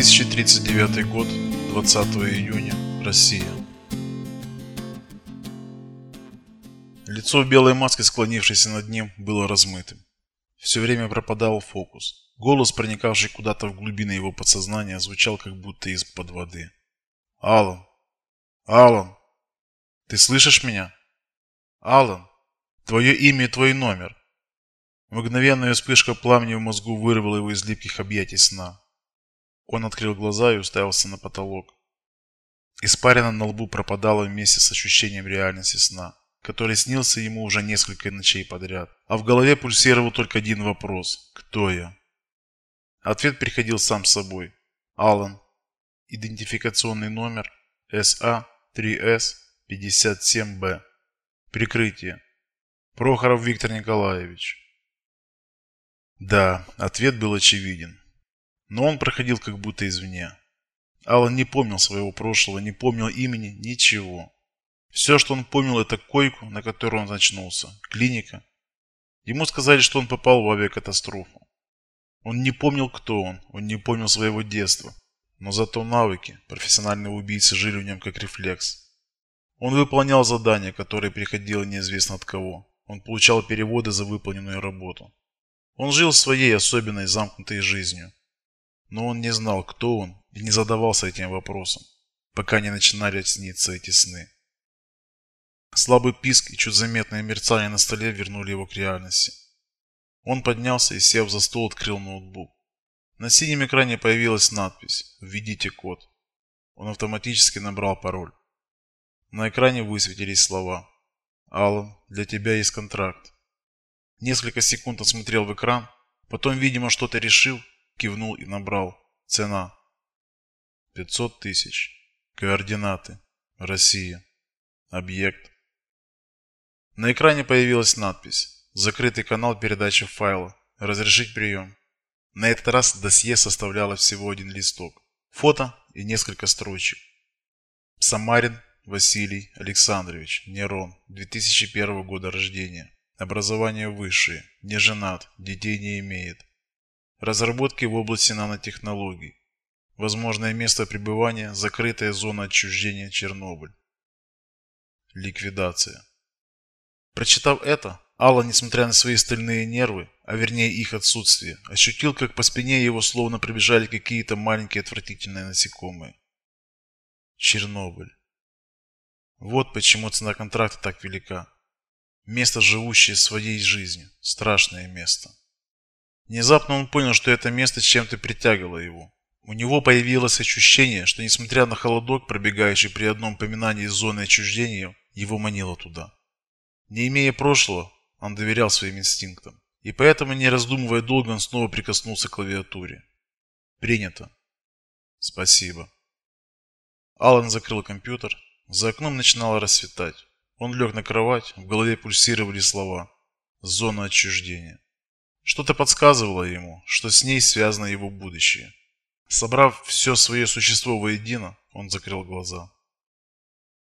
1939 год, 20 июня, Россия. Лицо в белой маске, склонившееся над ним, было размытым. Все время пропадал фокус. Голос, проникавший куда-то в глубины его подсознания, звучал как будто из-под воды. «Алан! Алан! Ты слышишь меня? Алан! Твое имя и твой номер!» Мгновенная вспышка пламени в мозгу вырвала его из липких объятий сна. Он открыл глаза и уставился на потолок. Испарина на лбу пропадала вместе с ощущением реальности сна, который снился ему уже несколько ночей подряд. А в голове пульсировал только один вопрос. Кто я? Ответ приходил сам собой. Алан. Идентификационный номер СА-3С-57Б. Прикрытие. Прохоров Виктор Николаевич. Да, ответ был очевиден но он проходил как будто извне. Алан не помнил своего прошлого, не помнил имени, ничего. Все, что он помнил, это койку, на которой он очнулся, клиника. Ему сказали, что он попал в авиакатастрофу. Он не помнил, кто он, он не помнил своего детства, но зато навыки профессионального убийцы жили в нем как рефлекс. Он выполнял задания, которые приходило неизвестно от кого. Он получал переводы за выполненную работу. Он жил своей особенной замкнутой жизнью. Но он не знал, кто он, и не задавался этим вопросом, пока не начинали сниться эти сны. Слабый писк и чуть заметное мерцание на столе вернули его к реальности. Он поднялся и, сев за стол, открыл ноутбук. На синем экране появилась надпись «Введите код». Он автоматически набрал пароль. На экране высветились слова «Аллан, для тебя есть контракт». Несколько секунд он смотрел в экран, потом, видимо, что-то решил кивнул и набрал. Цена. 500 тысяч. Координаты. Россия. Объект. На экране появилась надпись. Закрытый канал передачи файла. Разрешить прием. На этот раз досье составляло всего один листок. Фото и несколько строчек. Самарин Василий Александрович, Нерон, 2001 года рождения. Образование высшее, не женат, детей не имеет. Разработки в области нанотехнологий. Возможное место пребывания – закрытая зона отчуждения Чернобыль. Ликвидация. Прочитав это, Алла, несмотря на свои стальные нервы, а вернее их отсутствие, ощутил, как по спине его словно пробежали какие-то маленькие отвратительные насекомые. Чернобыль. Вот почему цена контракта так велика. Место, живущее своей жизнью. Страшное место. Внезапно он понял, что это место чем-то притягивало его. У него появилось ощущение, что несмотря на холодок, пробегающий при одном поминании зоны отчуждения, его манило туда. Не имея прошлого, он доверял своим инстинктам. И поэтому, не раздумывая долго, он снова прикоснулся к клавиатуре. Принято. Спасибо. Алан закрыл компьютер. За окном начинало рассветать. Он лег на кровать, в голове пульсировали слова. Зона отчуждения. Что-то подсказывало ему, что с ней связано его будущее. Собрав все свое существо воедино, он закрыл глаза.